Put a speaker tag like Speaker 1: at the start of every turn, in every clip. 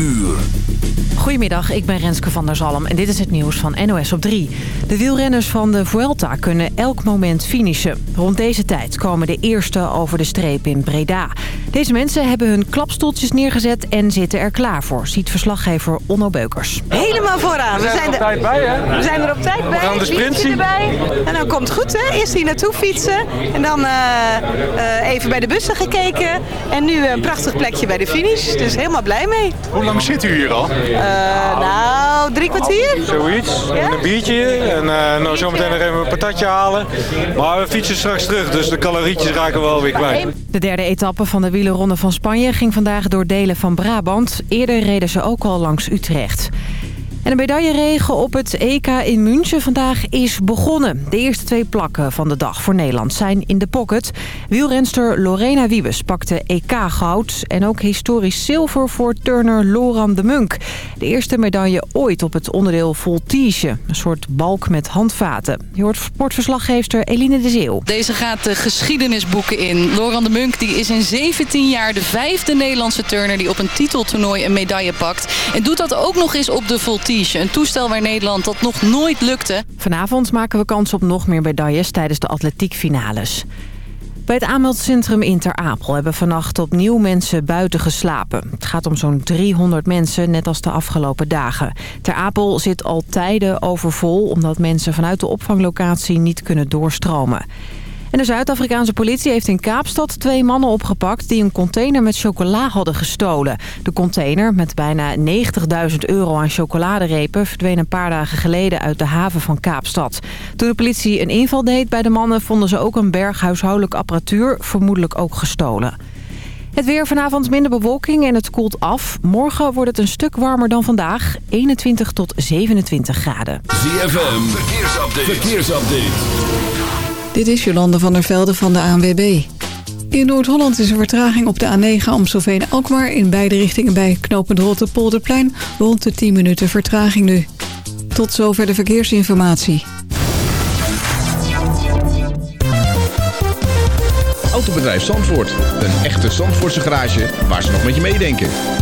Speaker 1: uur.
Speaker 2: Goedemiddag, ik ben Renske van der Zalm en dit is het nieuws van NOS op 3. De wielrenners van de Vuelta kunnen elk moment finishen. Rond deze tijd komen de eerste over de streep in Breda. Deze mensen hebben hun klapstoeltjes neergezet en zitten er klaar voor, ziet verslaggever Onno Beukers.
Speaker 3: Helemaal vooraan. We zijn, er op tijd
Speaker 4: bij, hè?
Speaker 3: We zijn er op tijd bij. We gaan de sprint zien. Erbij. En dan komt goed, hè? Eerst hier naartoe fietsen en dan eh, eh, even bij de bussen gekeken. En nu een prachtig plekje bij de finish, dus helemaal blij mee.
Speaker 4: Hoe lang zit u hier al? Eh,
Speaker 3: eh, nou, nou, drie kwartier?
Speaker 4: Zoiets. een biertje. En eh, nou, zometeen nog even een patatje halen. Maar we fietsen straks terug, dus de calorietjes raken wel weer kwijt.
Speaker 2: De derde etappe van de wielerronde van Spanje ging vandaag door delen van Brabant. Eerder reden ze ook al langs Utrecht. En de medailleregen op het EK in München vandaag is begonnen. De eerste twee plakken van de dag voor Nederland zijn in de pocket. Wielrenster Lorena Wiebes pakte EK-goud... en ook historisch zilver voor turner Loran de Munk. De eerste medaille ooit op het onderdeel voltige. Een soort balk met handvaten. Je hoort sportverslaggeefster Eline de Zeeuw.
Speaker 5: Deze gaat de geschiedenisboeken in. Loran de Munk die is in 17 jaar de vijfde Nederlandse turner... die op een titeltoernooi een medaille pakt. En doet dat ook nog eens op de voltige een toestel waar Nederland dat nog nooit lukte.
Speaker 2: Vanavond maken we kans op nog meer medailles tijdens de atletiekfinales. Bij het aanmeldcentrum in Ter Apel hebben vannacht opnieuw mensen buiten geslapen. Het gaat om zo'n 300 mensen, net als de afgelopen dagen. Ter Apel zit al tijden overvol omdat mensen vanuit de opvanglocatie niet kunnen doorstromen. En de Zuid-Afrikaanse politie heeft in Kaapstad twee mannen opgepakt... die een container met chocola hadden gestolen. De container met bijna 90.000 euro aan chocoladerepen... verdween een paar dagen geleden uit de haven van Kaapstad. Toen de politie een inval deed bij de mannen... vonden ze ook een berg huishoudelijk apparatuur, vermoedelijk ook gestolen. Het weer vanavond minder bewolking en het koelt af. Morgen wordt het een stuk warmer dan vandaag. 21 tot 27 graden.
Speaker 1: ZFM, verkeersupdate. verkeersupdate.
Speaker 6: Dit is Jolande van der Velde van de ANWB. In Noord-Holland is er vertraging op de A9 Amstelveen-Alkmaar... in beide richtingen bij knooppunt polderplein rond de 10 minuten vertraging nu. Tot zover de verkeersinformatie.
Speaker 7: Autobedrijf Zandvoort. Een echte Zandvoortse garage waar ze nog met je meedenken.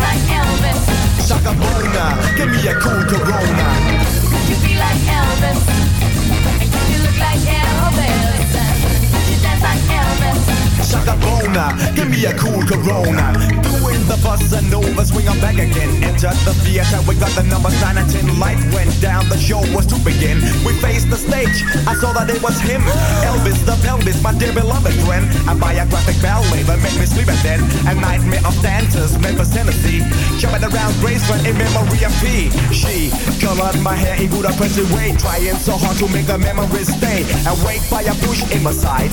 Speaker 8: like Elvis.
Speaker 9: Shaka Bona, give me a cool Corona.
Speaker 8: Could you be like Elvis? And could you look like Elvis?
Speaker 9: Shaka Bona, give me a cool Corona. Doing the bus and over, swing on back again. Enter the theater, we got the number sign and ten. Light went down, the show was to begin. We faced the stage, I saw that it was him. Elvis the pelvis, my dear beloved friend. A biographic ballet that made me sleep at then. A nightmare of dancers, Memphis, Tennessee. Jumping around Grace, but in memory of P. She colored my hair in Budapest way, trying so hard to make the memories stay. wake by a bush in my side.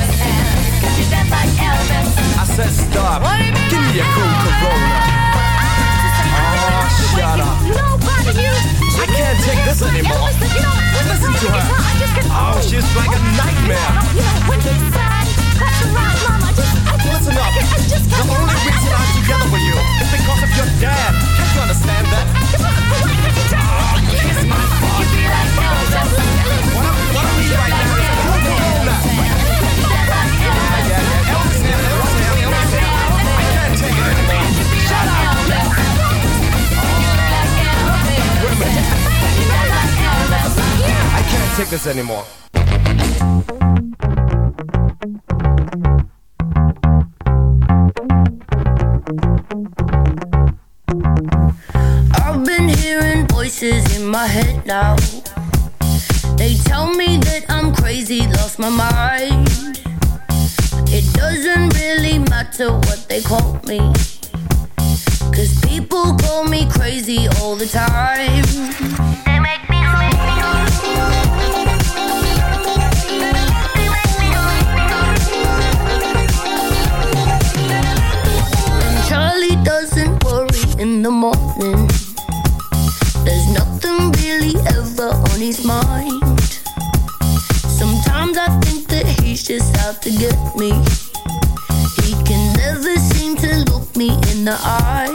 Speaker 8: I
Speaker 9: said stop. Give me a cool Corona.
Speaker 8: Oh, ah, shut
Speaker 10: up. I can't take this
Speaker 8: anymore.
Speaker 10: Listen to her. Oh, she's
Speaker 9: like a nightmare.
Speaker 10: Listen up. The only reason
Speaker 9: I'm together with you is because of your dad. Can't you understand that? Oh,
Speaker 8: kiss my butt. Why
Speaker 9: don't
Speaker 8: we right
Speaker 9: this anymore.
Speaker 11: I've been hearing voices in my head now. They tell me that I'm crazy, lost my mind. It doesn't really matter what they call me. Cause people call me crazy all the time. in the morning There's nothing really ever on his mind Sometimes I think that he's just out to get me He can never seem to look me in the eye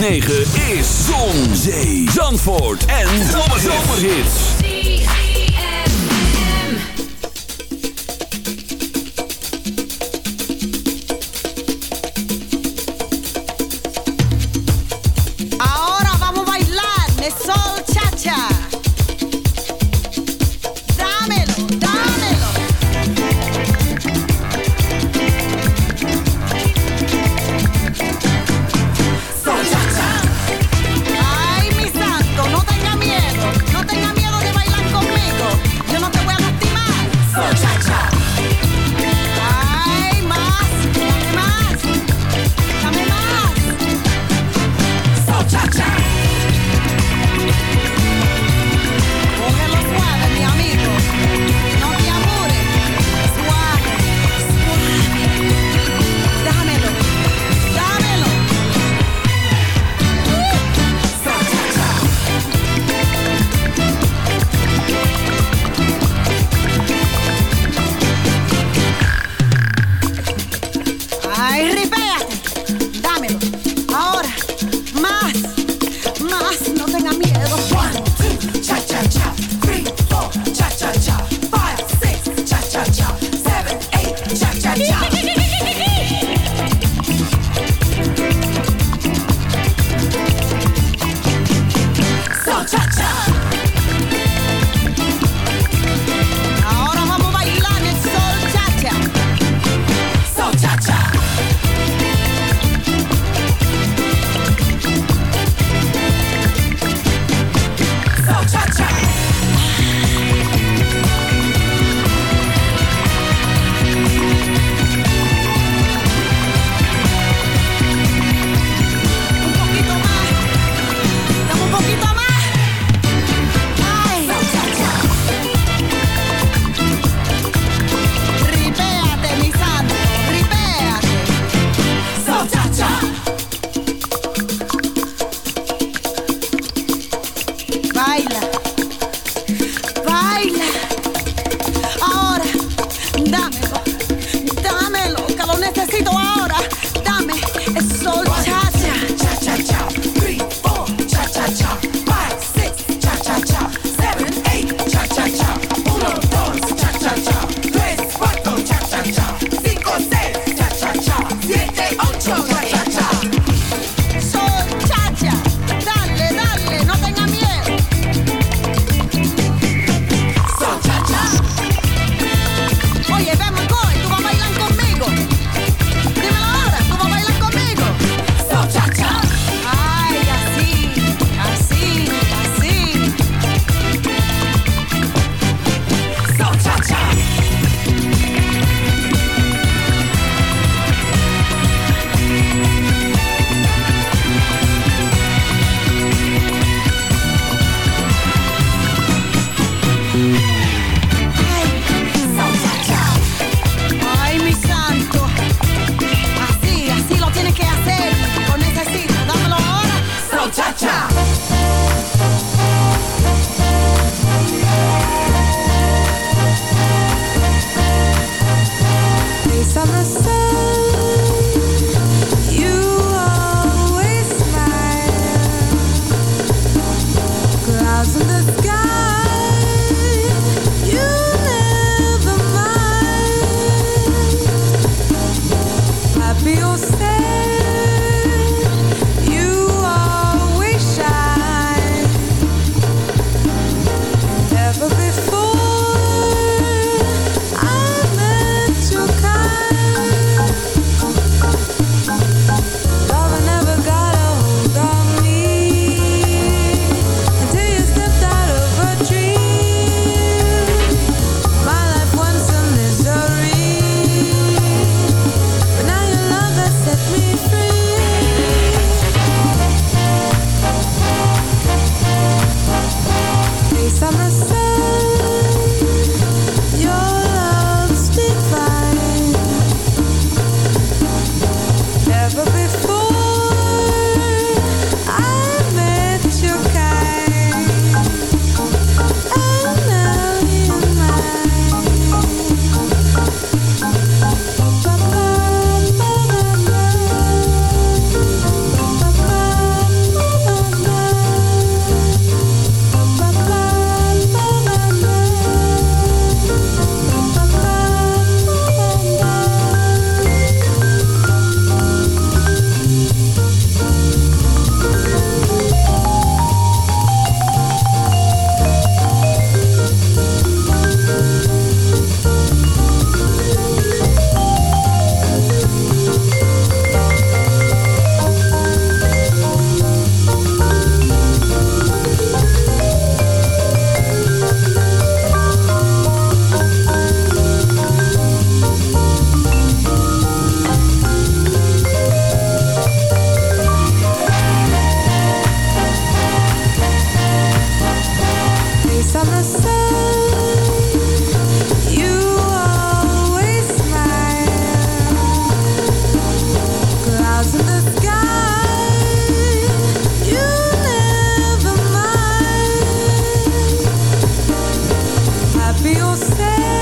Speaker 1: 9.
Speaker 12: you say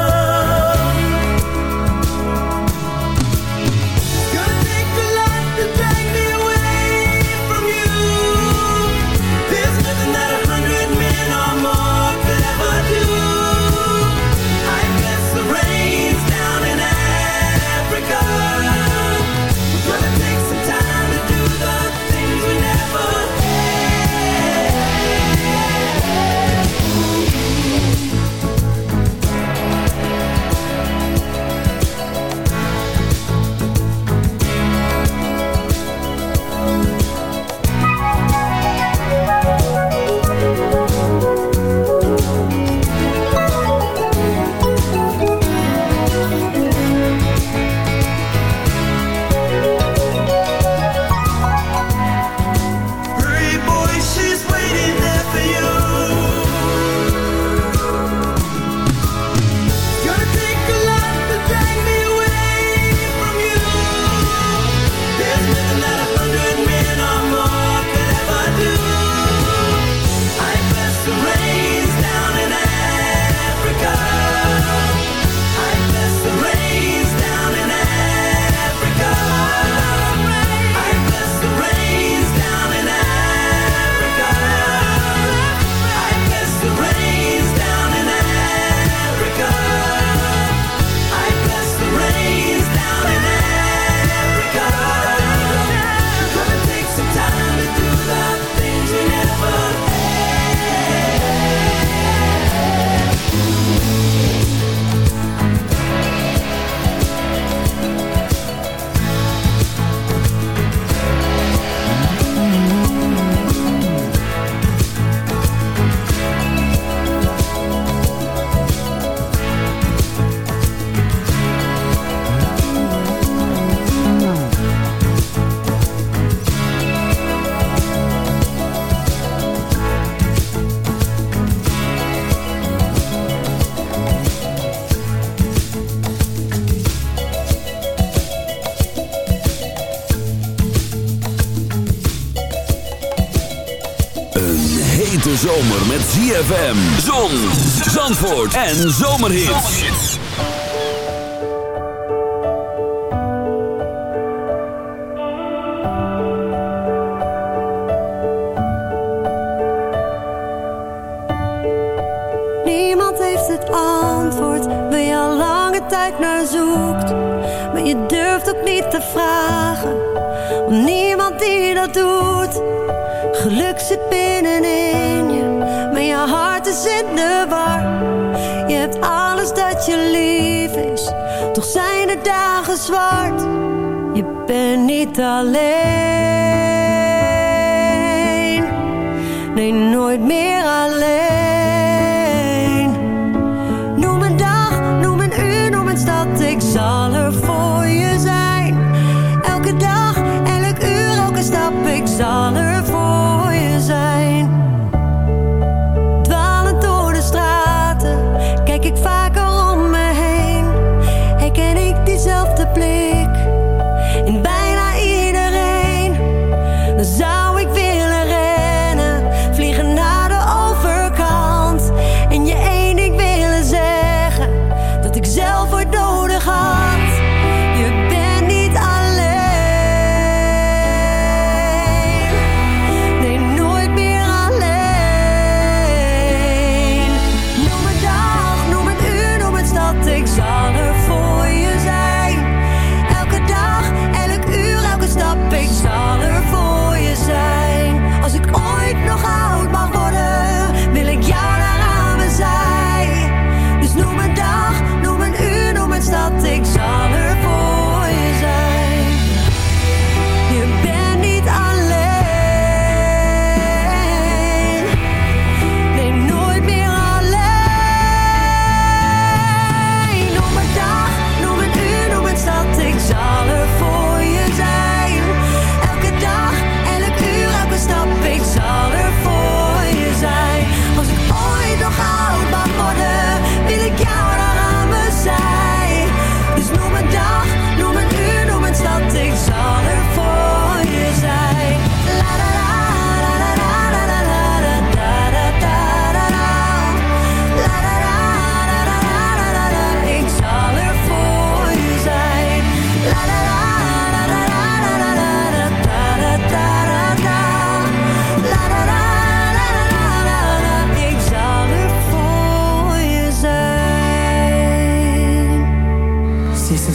Speaker 1: zomer met ZFM, zon, zandvoort en zomerhit.
Speaker 13: Niemand heeft het antwoord waar je al lange tijd naar zoekt. Maar je durft ook niet te vragen, om niemand die dat doet. Geluk zit binnen zijn de dagen zwart. Je bent niet alleen. Nee, nooit meer alleen.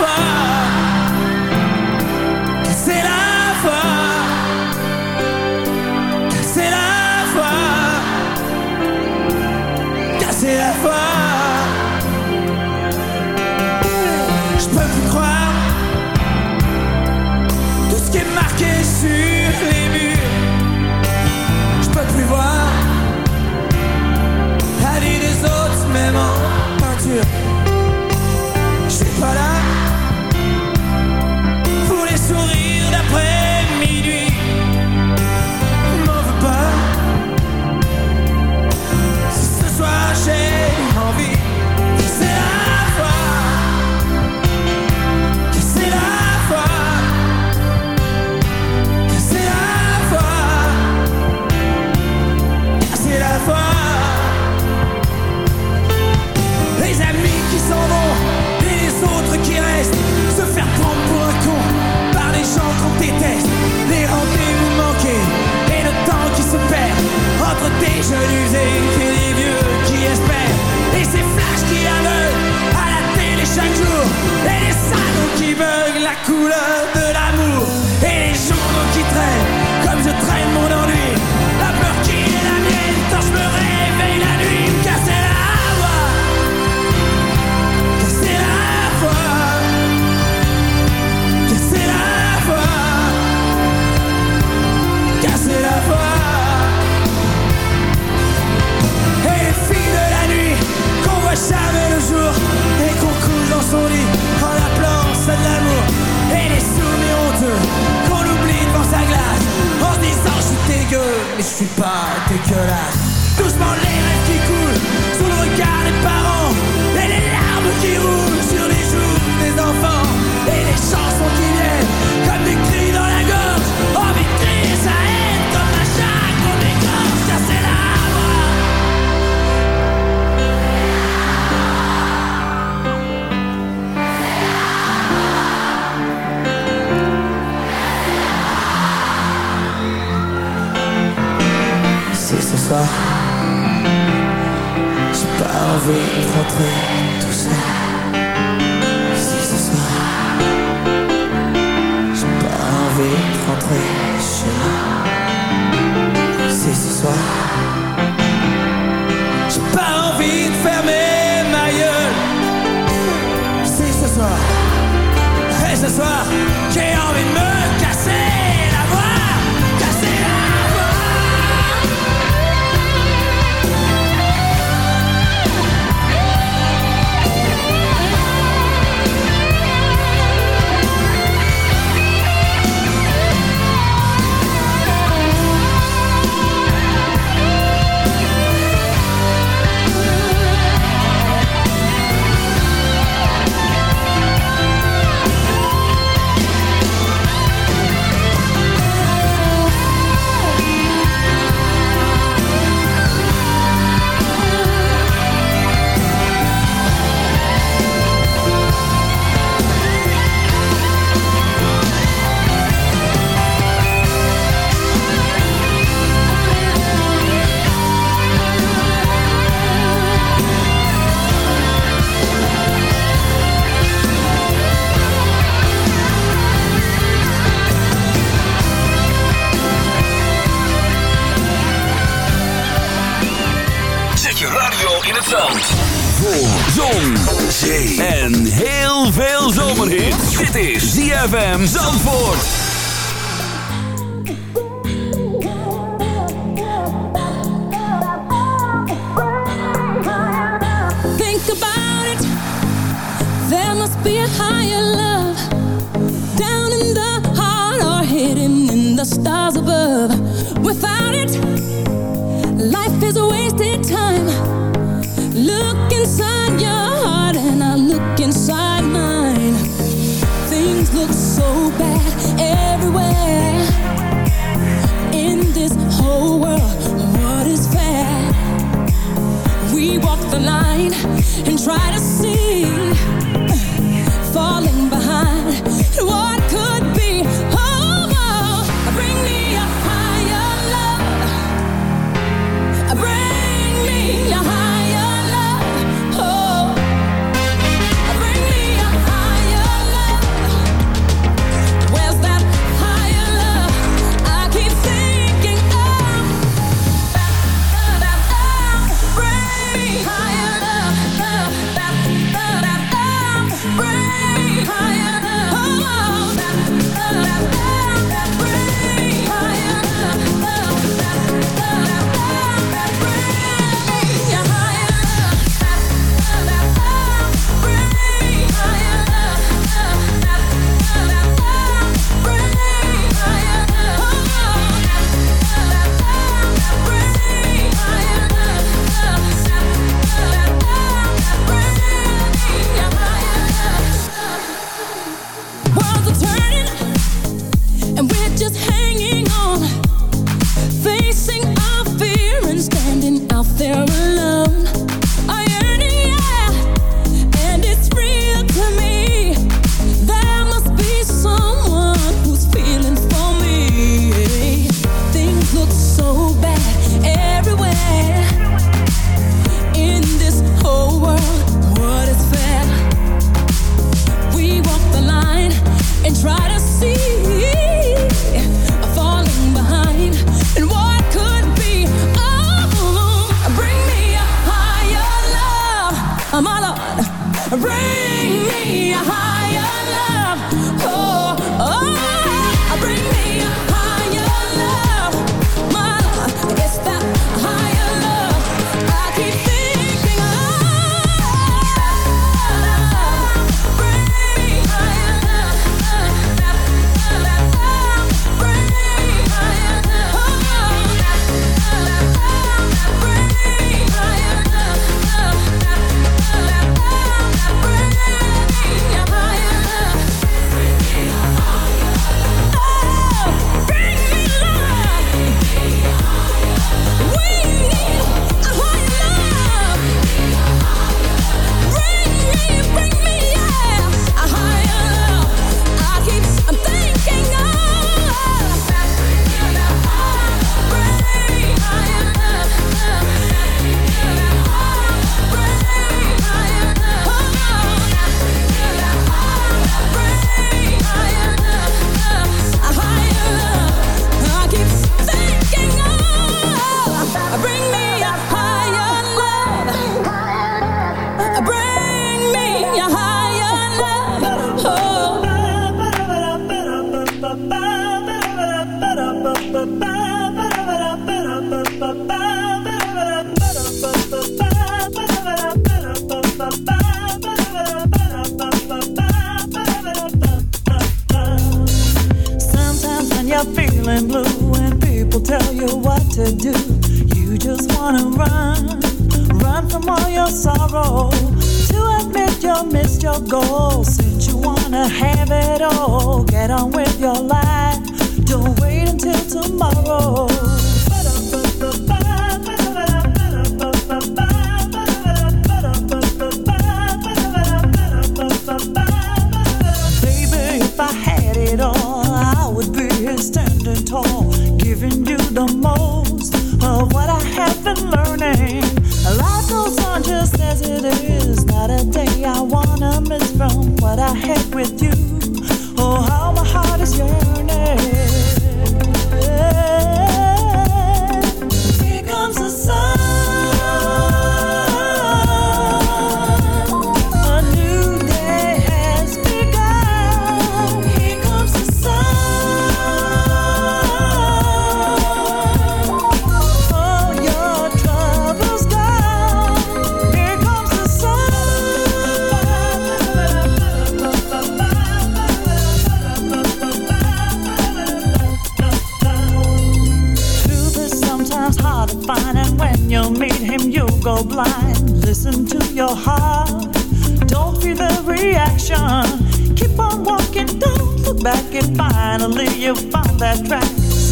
Speaker 14: far
Speaker 1: voor zon, zee en heel veel zomerhit. Dit is ZFM Zandvoort.
Speaker 15: Think about it. There must be a higher love. Down in the heart or hidden in the stars above. and try to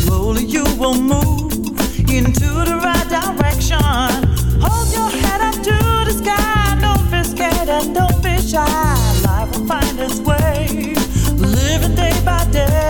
Speaker 16: Slowly you will move into the right direction. Hold your head up to the sky. Don't be scared and don't be shy. Life will find its way. Living day by day.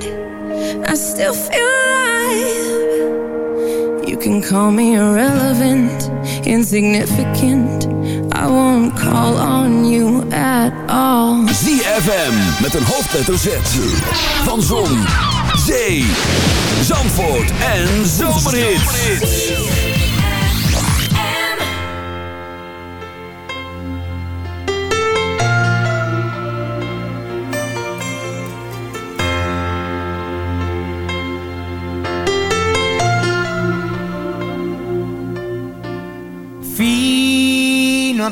Speaker 15: I still feel alive You can call me irrelevant Insignificant I won't call on you at all
Speaker 1: ZFM met een hoofdletter Z Van Zon, Zee, Zandvoort en Zomerhit.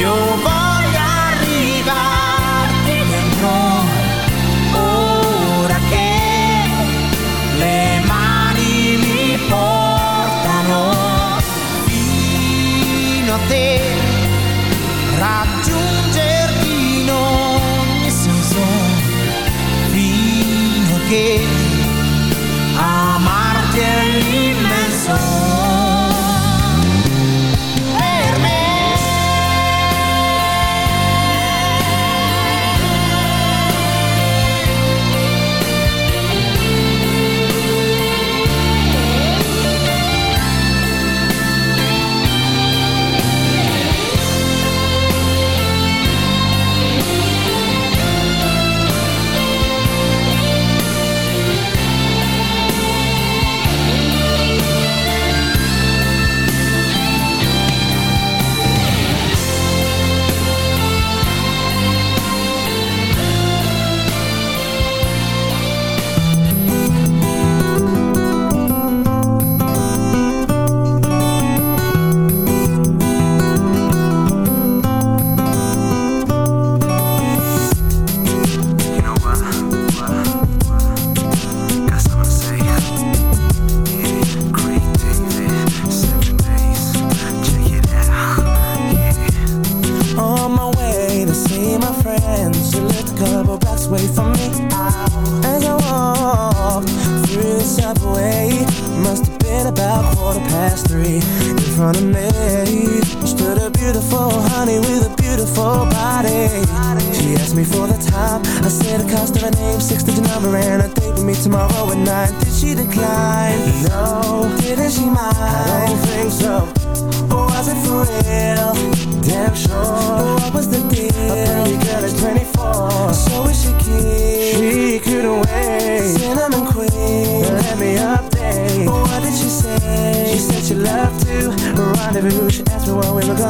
Speaker 17: 有吧。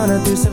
Speaker 18: gonna do some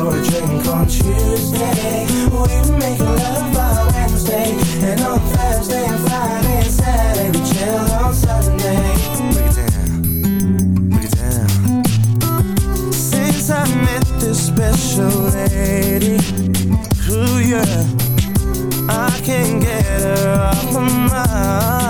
Speaker 18: for a drink on Tuesday. We make love by Wednesday, and on Thursday and Friday and Saturday we chill on Sunday. Break it down, break it down. Since I met this special lady, ooh yeah, I can't get her off my mind.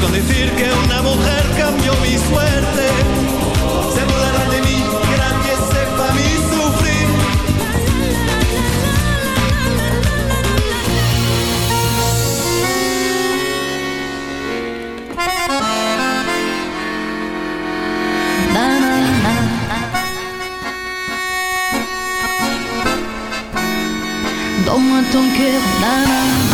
Speaker 19: con decir que una mujer cambió mi suerte Se mudará de mí, que nadie sepa mi sufrir ton cœur,